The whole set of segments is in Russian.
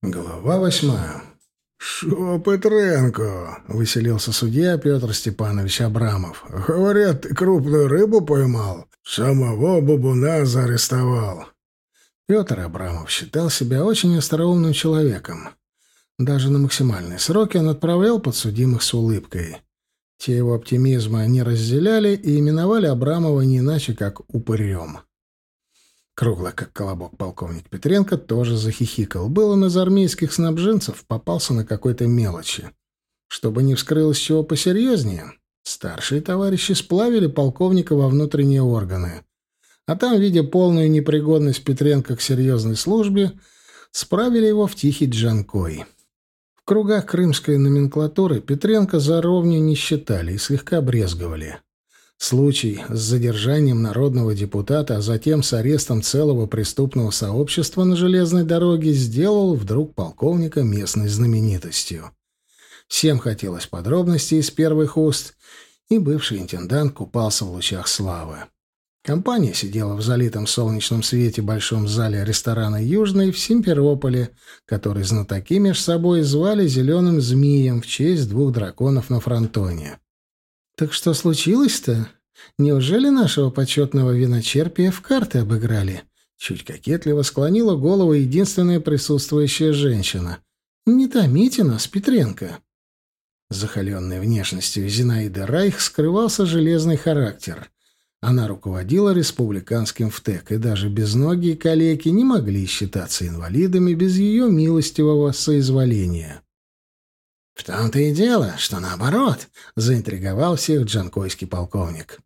Глава восьмая. «Шо, Петренко?» — выселился судья Петр Степанович Абрамов. «Говорят, ты крупную рыбу поймал. Самого бабуна заарестовал». Петр Абрамов считал себя очень остроумным человеком. Даже на максимальные сроки он отправлял подсудимых с улыбкой. Те его оптимизма не разделяли и именовали Абрамова не иначе, как «упырем». Круглый, как колобок, полковник Петренко тоже захихикал. Был он из армейских снабженцев, попался на какой-то мелочи. Чтобы не вскрылось чего посерьезнее, старшие товарищи сплавили полковника во внутренние органы. А там, видя полную непригодность Петренко к серьезной службе, справили его в тихий джанкой. В кругах крымской номенклатуры Петренко за ровню не считали и слегка брезговали. Случай с задержанием народного депутата, а затем с арестом целого преступного сообщества на железной дороге сделал вдруг полковника местной знаменитостью. Всем хотелось подробностей из первых уст, и бывший интендант купался в лучах славы. Компания сидела в залитом солнечном свете большом зале ресторана «Южный» в Симферополе, который знатоки меж собой звали «Зеленым змеем» в честь двух драконов на фронтоне. «Так что случилось-то? Неужели нашего почетного виночерпия в карты обыграли?» Чуть кокетливо склонила голову единственная присутствующая женщина. «Не томите нас, Петренко». Захоленной внешностью Зинаиды Райх скрывался железный характер. Она руководила республиканским ВТЭК, и даже безногие калеки не могли считаться инвалидами без ее милостивого соизволения. «В том-то и дело, что наоборот», — заинтриговал всех джанкойский полковник.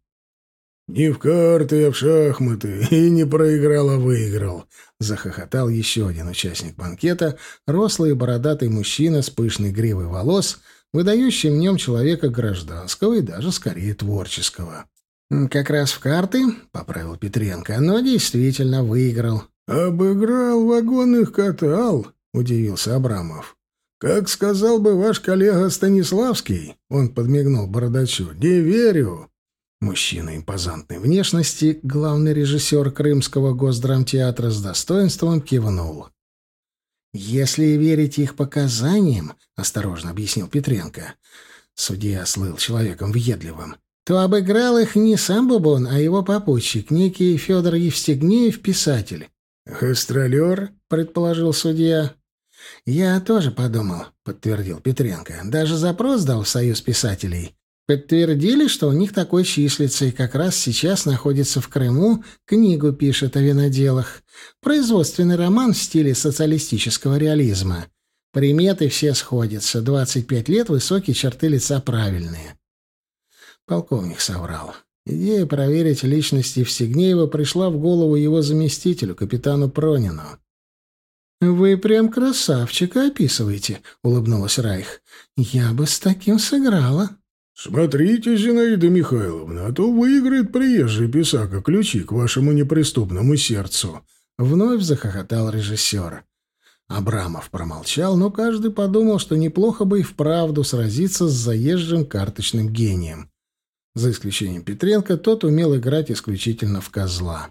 «Не в карты, а в шахматы. И не проиграл, а выиграл», — захохотал еще один участник банкета, рослый и бородатый мужчина с пышной гривой волос, выдающий в нем человека гражданского и даже скорее творческого. «Как раз в карты», — поправил Петренко, — «но действительно выиграл». «Обыграл, вагон их катал», — удивился Абрамов. «Как сказал бы ваш коллега Станиславский», — он подмигнул бородачу, — «не верю». Мужчина импозантной внешности, главный режиссер Крымского госдрамтеатра с достоинством кивнул. «Если верить их показаниям», — осторожно объяснил Петренко, — судья слыл человеком въедливым, то обыграл их не сам Бубон, а его попутчик, некий Федор Евстигнеев, писатель. «Гастролер?» — предположил судья. «Я тоже подумал», — подтвердил Петренко. «Даже запрос дал в Союз писателей. Подтвердили, что у них такой числится, и как раз сейчас находится в Крыму, книгу пишет о виноделах. Производственный роман в стиле социалистического реализма. Приметы все сходятся. 25 лет, высокие черты лица правильные». Полковник соврал. Идея проверить личность Евстигнеева пришла в голову его заместителю, капитану Пронину. «Вы прям красавчика описываете», — улыбнулась Райх. «Я бы с таким сыграла». «Смотрите, Зинаида Михайловна, а то выиграет приезжий писака ключи к вашему неприступному сердцу», — вновь захохотал режиссер. Абрамов промолчал, но каждый подумал, что неплохо бы и вправду сразиться с заезжим карточным гением. За исключением Петренко, тот умел играть исключительно в козла.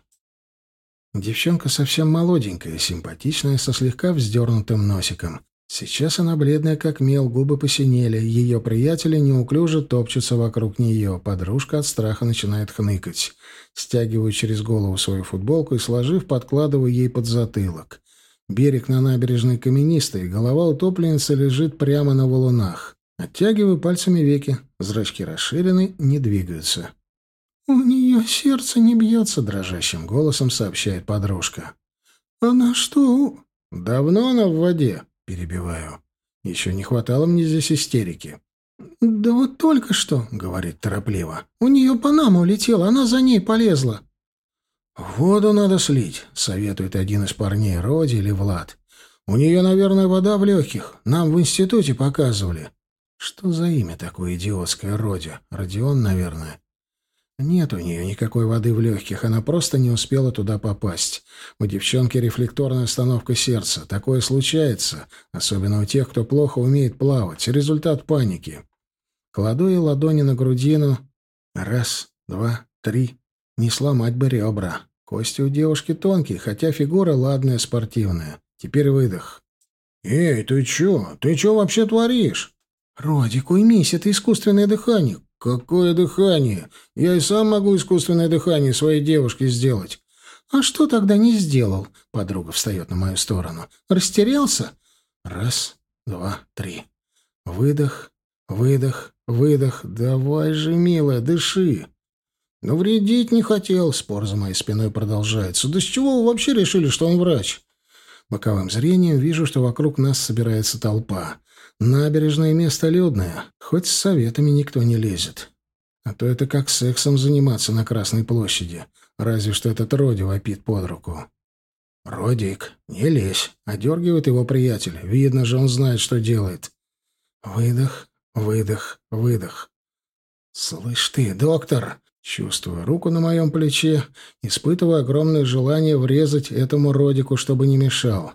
Девчонка совсем молоденькая, симпатичная, со слегка вздернутым носиком. Сейчас она бледная, как мел, губы посинели, ее приятели неуклюже топчутся вокруг нее, подружка от страха начинает хныкать. Стягиваю через голову свою футболку и, сложив, подкладываю ей под затылок. Берег на набережной каменистый, голова утопленницы лежит прямо на валунах. Оттягиваю пальцами веки, зрачки расширены, не двигаются. «У нее сердце не бьется», — дрожащим голосом сообщает подружка. «Она что?» «Давно она в воде?» — перебиваю. «Еще не хватало мне здесь истерики». «Да вот только что», — говорит торопливо. «У нее Панама улетела, она за ней полезла». «Воду надо слить», — советует один из парней, Роди или Влад. «У нее, наверное, вода в легких. Нам в институте показывали». «Что за имя такое идиотское, Роди? Родион, наверное». Нет у нее никакой воды в легких, она просто не успела туда попасть. У девчонки рефлекторная остановка сердца. Такое случается, особенно у тех, кто плохо умеет плавать. Результат паники. Кладу ей ладони на грудину. Раз, два, три. Не сломать бы ребра. Кости у девушки тонкие, хотя фигура ладная, спортивная. Теперь выдох. «Эй, ты чё? Ты чё вообще творишь?» «Родик, уймись, это искусственное дыхание». «Какое дыхание? Я и сам могу искусственное дыхание своей девушке сделать». «А что тогда не сделал?» Подруга встает на мою сторону. «Растерялся?» Раз, два, три. Выдох, выдох, выдох. Давай же, милая, дыши. Но вредить не хотел. Спор за моей спиной продолжается. Да с чего вы вообще решили, что он врач? Боковым зрением вижу, что вокруг нас собирается толпа. Набережное место людное. Хоть с советами никто не лезет. А то это как сексом заниматься на Красной площади. Разве что этот Роди вопит под руку. «Родик, не лезь!» — одергивает его приятель. Видно же, он знает, что делает. Выдох, выдох, выдох. «Слышь ты, доктор!» Чувствуя руку на моем плече, испытывая огромное желание врезать этому Родику, чтобы не мешал.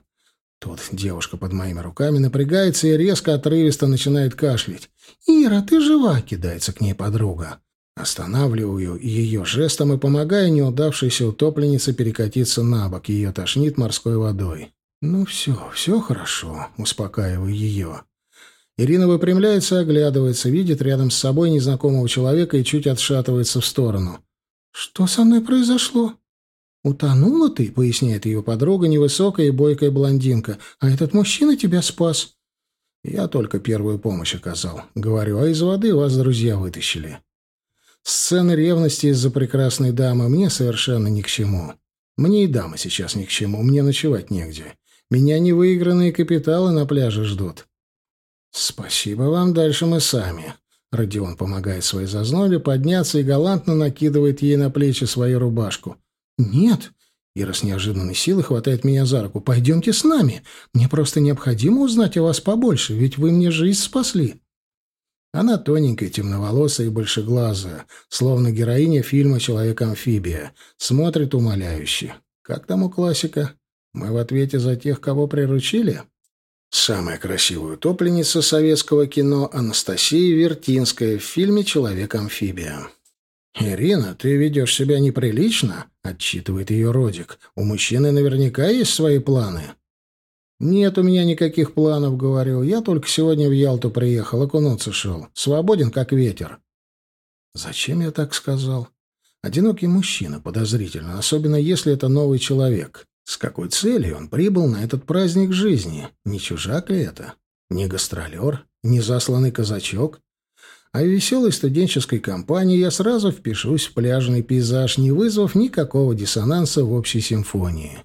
Тут девушка под моими руками напрягается и резко отрывисто начинает кашлять. «Ира, ты жива!» — кидается к ней подруга. Останавливаю ее жестом и помогаю неудавшейся утопленнице перекатиться на бок. Ее тошнит морской водой. «Ну все, все хорошо», — успокаиваю ее. Ирина выпрямляется, оглядывается, видит рядом с собой незнакомого человека и чуть отшатывается в сторону. «Что со мной произошло?» «Утонула ты», — поясняет ее подруга, невысокая и бойкая блондинка, «а этот мужчина тебя спас». «Я только первую помощь оказал. Говорю, а из воды вас друзья вытащили». Сцены ревности из-за прекрасной дамы мне совершенно ни к чему. Мне и дамы сейчас ни к чему, мне ночевать негде. Меня невыигранные капиталы на пляже ждут. Спасибо вам, дальше мы сами. Родион помогает своей зазнобе подняться и галантно накидывает ей на плечи свою рубашку. «Нет!» Ира с неожиданной силой хватает меня за руку. «Пойдемте с нами. Мне просто необходимо узнать о вас побольше, ведь вы мне жизнь спасли». Она тоненькая, темноволосая и большеглазая, словно героиня фильма «Человек-амфибия». Смотрит умоляюще. Как там у классика? Мы в ответе за тех, кого приручили? Самая красивая утопленница советского кино Анастасия Вертинская в фильме «Человек-амфибия». «Ирина, ты ведешь себя неприлично?» — отчитывает ее Родик. «У мужчины наверняка есть свои планы». «Нет у меня никаких планов», — говорю. «Я только сегодня в Ялту приехал, окунуться шел. Свободен, как ветер». «Зачем я так сказал?» «Одинокий мужчина, подозрительно, особенно если это новый человек. С какой целью он прибыл на этот праздник жизни? Не чужак ли это? Не гастролер? Не засланный казачок? А в веселой студенческой компании я сразу впишусь в пляжный пейзаж, не вызвав никакого диссонанса в общей симфонии».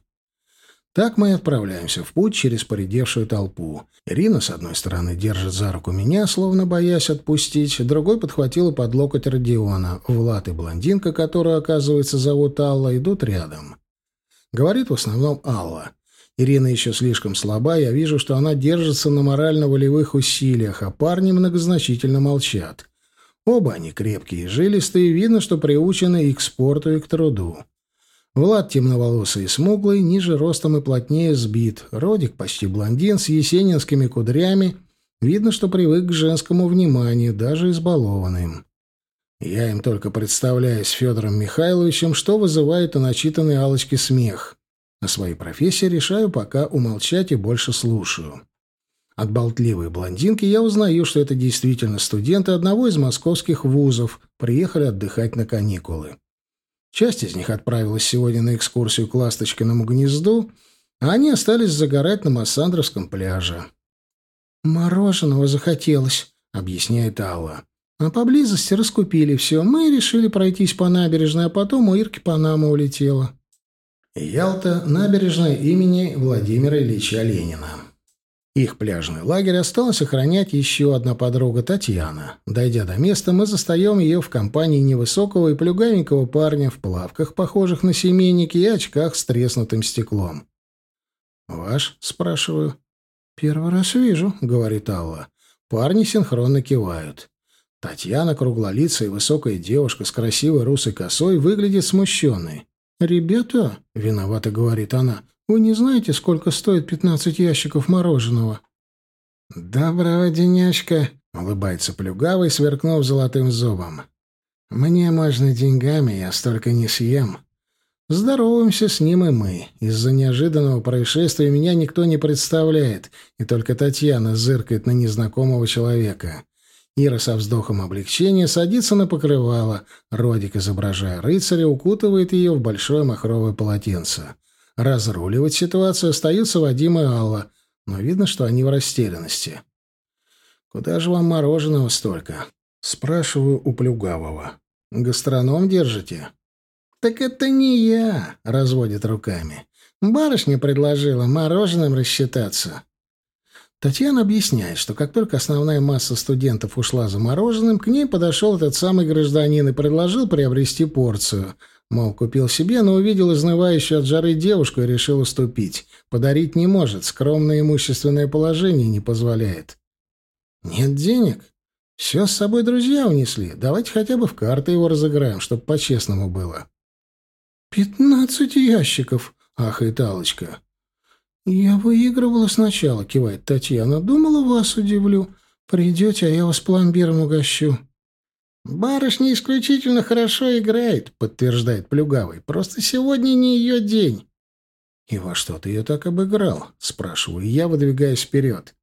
Так мы отправляемся в путь через поредевшую толпу. Ирина, с одной стороны, держит за руку меня, словно боясь отпустить, другой подхватила под локоть Родиона. Влад и блондинка, которую, оказывается, зовут Алла, идут рядом. Говорит в основном Алла. Ирина еще слишком слаба, я вижу, что она держится на морально-волевых усилиях, а парни многозначительно молчат. Оба они крепкие и жилистые, видно, что приучены и к спорту, и к труду. Влад темноволосый и смуглый, ниже ростом и плотнее сбит. Родик почти блондин с есенинскими кудрями. Видно, что привык к женскому вниманию, даже избалованным. Я им только представляюсь Федором Михайловичем, что вызывает у начитанной Алочки смех. О своей профессии решаю пока умолчать и больше слушаю. От болтливой блондинки я узнаю, что это действительно студенты одного из московских вузов, приехали отдыхать на каникулы. Часть из них отправилась сегодня на экскурсию к Ласточкиному гнезду, а они остались загорать на Массандровском пляже. «Мороженого захотелось», — объясняет Алла. «А поблизости раскупили все. Мы решили пройтись по набережной, а потом у Ирки Панама улетела». Ялта, набережная имени Владимира Ильича Ленина. Их пляжный лагерь осталось охранять еще одна подруга Татьяна. Дойдя до места, мы застаем ее в компании невысокого и плюгавенького парня в плавках, похожих на семейники, и очках с треснутым стеклом. «Ваш?» — спрашиваю. «Первый раз вижу», — говорит Алла. Парни синхронно кивают. Татьяна, круглолицая и высокая девушка с красивой русой косой, выглядит смущенной. «Ребята», — виновато говорит она, вы не знаете, сколько стоит пятнадцать ящиков мороженого?» «Доброго денечка», — улыбается плюгавый, сверкнув золотым зубом. «Мне можно деньгами, я столько не съем. Здороваемся с ним и мы. Из-за неожиданного происшествия меня никто не представляет, и только Татьяна зыркает на незнакомого человека. Ира со вздохом облегчения садится на покрывало. Родик, изображая рыцаря, укутывает ее в большое махровое полотенце. Разруливать ситуацию остаются Вадим и Алла, но видно, что они в растерянности. «Куда же вам мороженого столько?» Спрашиваю у Плюгавого. «Гастроном держите?» «Так это не я», — разводит руками. «Барышня предложила мороженым рассчитаться». Татьяна объясняет, что как только основная масса студентов ушла за мороженым, к ней подошел этот самый гражданин и предложил приобрести порцию. Мол, купил себе, но увидел изнывающую от жары девушку и решил уступить. Подарить не может, скромное имущественное положение не позволяет. «Нет денег? Все с собой друзья унесли. Давайте хотя бы в карты его разыграем, чтобы по-честному было». «Пятнадцать ящиков!» — ахает Аллочка. «Я выигрывала сначала», — кивает Татьяна. «Думала, вас удивлю. Придете, а я вас пломбиром угощу». «Барышня исключительно хорошо играет», — подтверждает Плюгавый. «Просто сегодня не ее день». «И во что ты ее так обыграл?» — спрашиваю я, выдвигаясь вперед.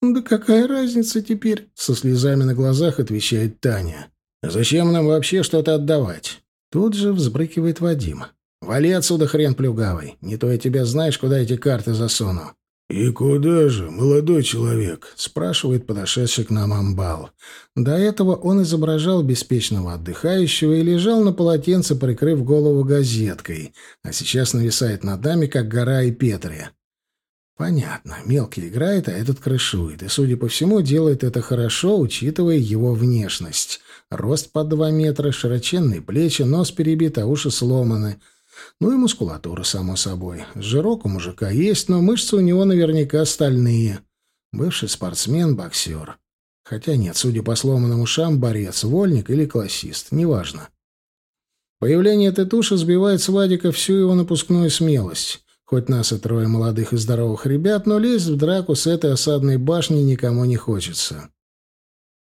«Да какая разница теперь?» — со слезами на глазах отвечает Таня. «Зачем нам вообще что-то отдавать? Тут же взбрыкивает Вадим. «Вали отсюда, хрен плюгавый. Не то я тебя знаешь, куда эти карты засуну». «И куда же, молодой человек?» — спрашивает подошедший к нам амбал. До этого он изображал беспечного отдыхающего и лежал на полотенце, прикрыв голову газеткой, а сейчас нависает над нами, как гора и Петри. Понятно, мелкий играет, а этот крышует, и, судя по всему, делает это хорошо, учитывая его внешность. Рост под два метра, широченные плечи, нос перебит, а уши сломаны. Ну и мускулатура, само собой. Жирок у мужика есть, но мышцы у него наверняка стальные. Бывший спортсмен, боксер. Хотя нет, судя по сломанным ушам, борец, вольник или классист, неважно. Появление этой туши сбивает с Вадика всю его напускную смелость. Хоть нас и трое молодых и здоровых ребят, но лезть в драку с этой осадной башней никому не хочется.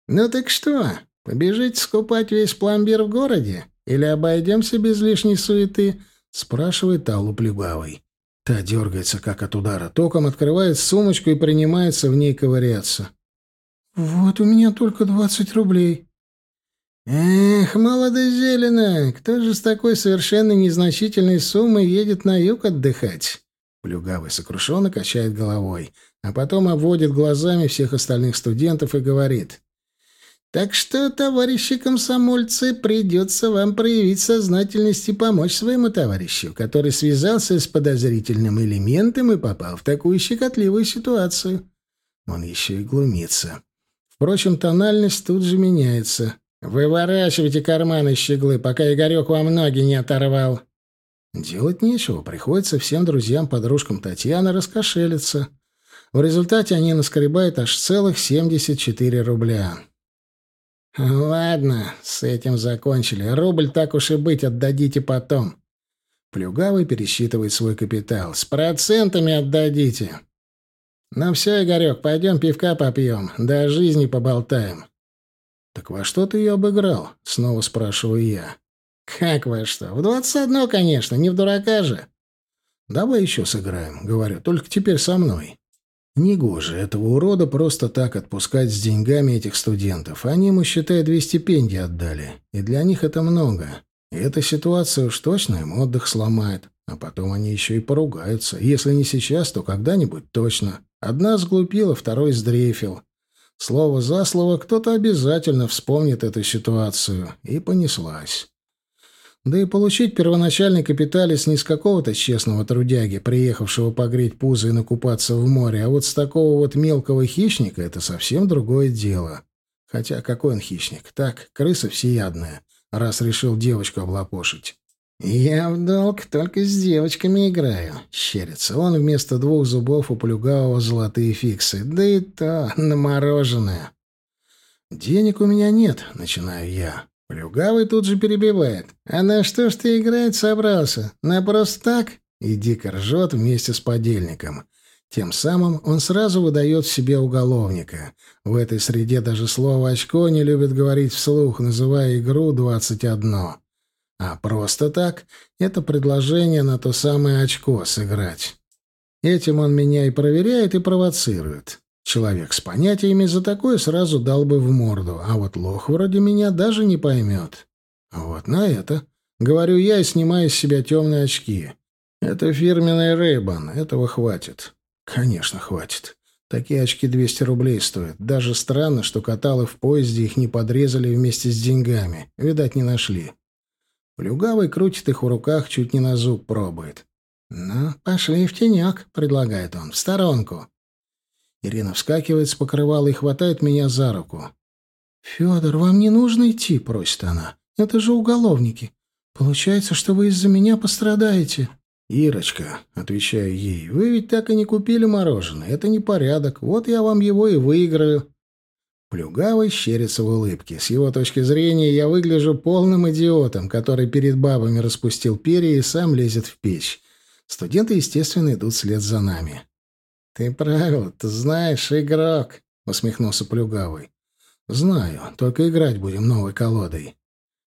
«Ну так что, Побежите скупать весь пломбир в городе? Или обойдемся без лишней суеты?» — спрашивает Аллу Плебавой. Та дергается, как от удара током, открывает сумочку и принимается в ней ковыряться. «Вот у меня только двадцать рублей». «Эх, молодо-зелено, кто же с такой совершенно незначительной суммой едет на юг отдыхать?» Плюгавый сокрушенно качает головой, а потом обводит глазами всех остальных студентов и говорит. Так что, товарищи комсомольцы, придется вам проявить сознательность и помочь своему товарищу, который связался с подозрительным элементом и попал в такую щекотливую ситуацию. Он еще и глумится. Впрочем, тональность тут же меняется. «Выворачивайте карманы щеглы, пока Игорек вам ноги не оторвал». Делать нечего, приходится всем друзьям-подружкам Татьяны раскошелиться. В результате они наскребают аж целых 74 рубля. «Ладно, с этим закончили. Рубль, так уж и быть, отдадите потом». Плюгавый пересчитывает свой капитал. «С процентами отдадите». «Ну все, Игорек, пойдем пивка попьем, да о жизни поболтаем». «Так во что ты ее обыграл?» — снова спрашиваю я. «Как во что? В двадцать одно, конечно, не в дурака же». «Давай еще сыграем», — говорю, — «только теперь со мной». Негоже этого урода просто так отпускать с деньгами этих студентов. Они ему, считай, две стипендии отдали. И для них это много. И эта ситуация уж точно им отдых сломает. А потом они еще и поругаются. Если не сейчас, то когда-нибудь точно. Одна сглупила, второй сдрейфил. Слово за слово кто-то обязательно вспомнит эту ситуацию. И понеслась. Да и получить первоначальный капиталец не с какого-то честного трудяги, приехавшего погреть пузо и накупаться в море, а вот с такого вот мелкого хищника — это совсем другое дело. Хотя какой он хищник? Так, крыса всеядная, раз решил девочку облапошить. «Я в долг только с девочками играю», — щерится он вместо двух зубов у плюгавого золотые фиксы. «Да и то на мороженое». «Денег у меня нет», — начинаю я. Плюгавый тут же перебивает. «А на что ж ты играть собрался? На просто так?» И дико ржет вместе с подельником. Тем самым он сразу выдает себе уголовника. В этой среде даже слово «очко» не любят говорить вслух, называя игру «двадцать одно». А просто так — это предложение на то самое очко сыграть. Этим он меня и проверяет, и провоцирует. Человек с понятиями за такое сразу дал бы в морду, а вот лох вроде меня даже не поймет. Вот на это. Говорю я и снимаю с себя темные очки. Это фирменный Рейбан, этого хватит. Конечно, хватит. Такие очки 200 рублей стоят. Даже странно, что каталы в поезде их не подрезали вместе с деньгами. Видать, не нашли. Плюгавый крутит их в руках, чуть не на зуб пробует. «Ну, пошли в тенек», — предлагает он, — «в сторонку». Ирина вскакивает с покрывала и хватает меня за руку. «Федор, вам не нужно идти», — просит она. «Это же уголовники. Получается, что вы из-за меня пострадаете». «Ирочка», — отвечаю ей, — «вы ведь так и не купили мороженое. Это не порядок. Вот я вам его и выиграю». Плюгавый щерится в улыбке. С его точки зрения я выгляжу полным идиотом, который перед бабами распустил перья и сам лезет в печь. Студенты, естественно, идут вслед за нами. «Ты правила-то знаешь, игрок», — усмехнулся Плюгавый. «Знаю, только играть будем новой колодой».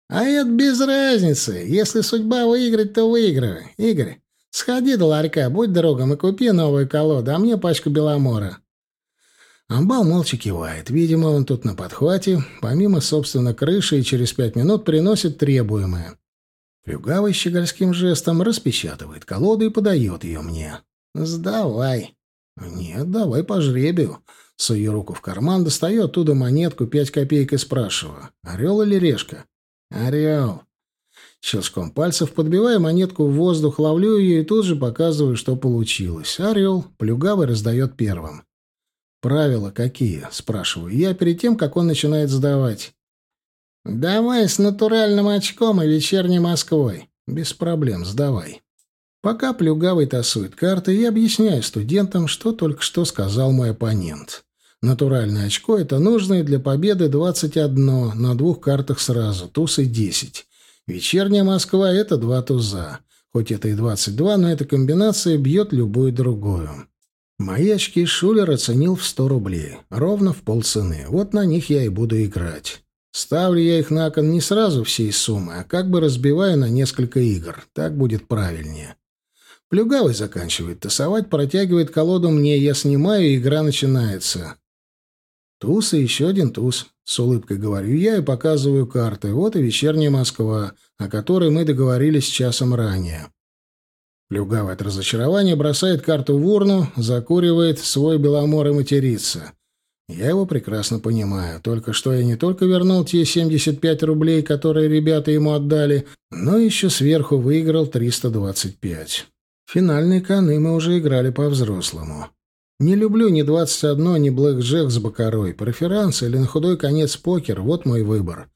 «А это без разницы. Если судьба выиграть, то выиграю. Игорь, сходи до ларька, будь другом и купи новую колоду, а мне пачку беломора». Амбал молча кивает. Видимо, он тут на подхвате, помимо, собственно, крыши, и через пять минут приносит требуемое. Плюгавый щегольским жестом распечатывает колоду и подает ее мне. «Сдавай». «Нет, давай по жребию». Сую руку в карман, достаю оттуда монетку, пять копеек и спрашиваю. «Орел или решка?» «Орел». Щелчком пальцев подбиваю монетку в воздух, ловлю ее и тут же показываю, что получилось. Орел. Плюгавый раздает первым. «Правила какие?» — спрашиваю я перед тем, как он начинает сдавать. «Давай с натуральным очком и вечерней Москвой. Без проблем, сдавай». Пока Плюгавый тасует карты, я объясняю студентам, что только что сказал мой оппонент. Натуральное очко — это нужное для победы 21 на двух картах сразу, туз и 10. Вечерняя Москва — это два туза. Хоть это и 22, но эта комбинация бьет любую другую. Мои очки Шулер оценил в 100 рублей, ровно в полцены. Вот на них я и буду играть. Ставлю я их на кон не сразу всей суммы, а как бы разбиваю на несколько игр. Так будет правильнее. Плюгавый заканчивает тасовать, протягивает колоду мне, я снимаю, и игра начинается. Туз и еще один туз. С улыбкой говорю я и показываю карты. Вот и вечерняя Москва, о которой мы договорились часом ранее. Плюгавый от разочарования бросает карту в урну, закуривает свой беломор и матерится. Я его прекрасно понимаю. Только что я не только вернул те 75 рублей, которые ребята ему отдали, но еще сверху выиграл 325. Финальные коны мы уже играли по-взрослому. Не люблю ни 21, ни блэк-джек с бакарой. Преферанс или на худой конец покер — вот мой выбор.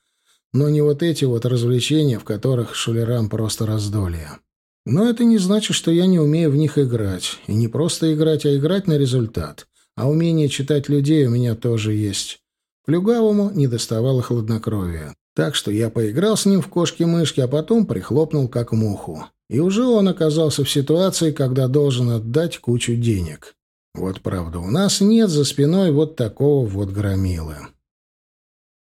Но не вот эти вот развлечения, в которых шулерам просто раздолье. Но это не значит, что я не умею в них играть. И не просто играть, а играть на результат. А умение читать людей у меня тоже есть. Плюгавому не доставало хладнокровия. Так что я поиграл с ним в кошки-мышки, а потом прихлопнул как муху. И уже он оказался в ситуации, когда должен отдать кучу денег. Вот правда, у нас нет за спиной вот такого вот громилы.